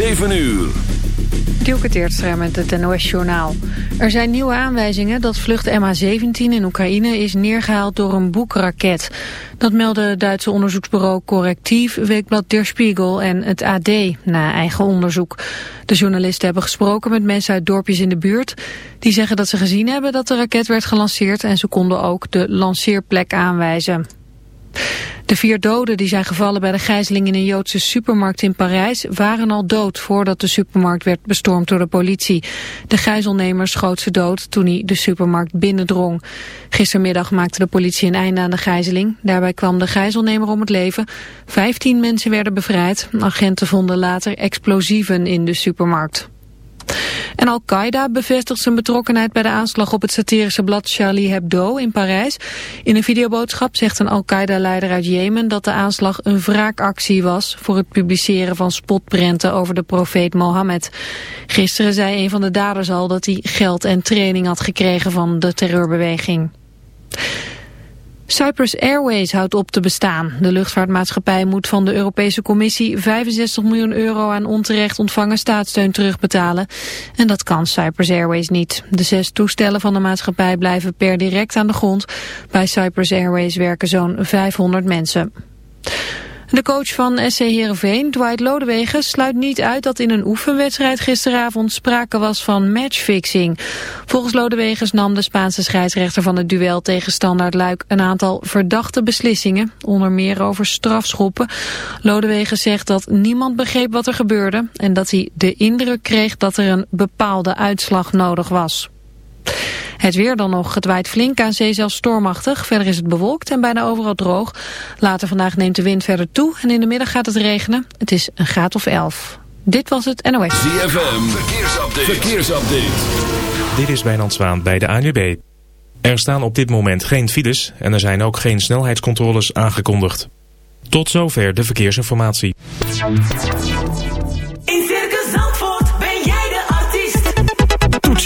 7 uur. Dielke Teertstra met het NOS-journaal. Er zijn nieuwe aanwijzingen dat vlucht MH17 in Oekraïne is neergehaald door een boekraket. Dat meldde Duitse onderzoeksbureau Correctief, Weekblad Der Spiegel en het AD na eigen onderzoek. De journalisten hebben gesproken met mensen uit dorpjes in de buurt. Die zeggen dat ze gezien hebben dat de raket werd gelanceerd en ze konden ook de lanceerplek aanwijzen. De vier doden die zijn gevallen bij de gijzeling in een Joodse supermarkt in Parijs waren al dood voordat de supermarkt werd bestormd door de politie. De gijzelnemer schoot ze dood toen hij de supermarkt binnendrong. Gistermiddag maakte de politie een einde aan de gijzeling. Daarbij kwam de gijzelnemer om het leven. Vijftien mensen werden bevrijd. Agenten vonden later explosieven in de supermarkt. En Al-Qaeda bevestigt zijn betrokkenheid bij de aanslag op het satirische blad Charlie Hebdo in Parijs. In een videoboodschap zegt een Al-Qaeda-leider uit Jemen dat de aanslag een wraakactie was voor het publiceren van spotprenten over de profeet Mohammed. Gisteren zei een van de daders al dat hij geld en training had gekregen van de terreurbeweging. Cyprus Airways houdt op te bestaan. De luchtvaartmaatschappij moet van de Europese Commissie 65 miljoen euro aan onterecht ontvangen staatssteun terugbetalen. En dat kan Cyprus Airways niet. De zes toestellen van de maatschappij blijven per direct aan de grond. Bij Cyprus Airways werken zo'n 500 mensen. De coach van SC Heerenveen, Dwight Lodewegen, sluit niet uit dat in een oefenwedstrijd gisteravond sprake was van matchfixing. Volgens Lodeweges nam de Spaanse scheidsrechter van het duel tegen Standaard Luik een aantal verdachte beslissingen, onder meer over strafschoppen. Lodewegen zegt dat niemand begreep wat er gebeurde en dat hij de indruk kreeg dat er een bepaalde uitslag nodig was. Het weer dan nog. Het waait flink aan zee zelfs stormachtig. Verder is het bewolkt en bijna overal droog. Later vandaag neemt de wind verder toe en in de middag gaat het regenen. Het is een graad of 11. Dit was het NOS. ZFM. Verkeersupdate. Verkeersupdate. Dit is Wijnand Zwaan bij de ANUB. Er staan op dit moment geen files en er zijn ook geen snelheidscontroles aangekondigd. Tot zover de verkeersinformatie.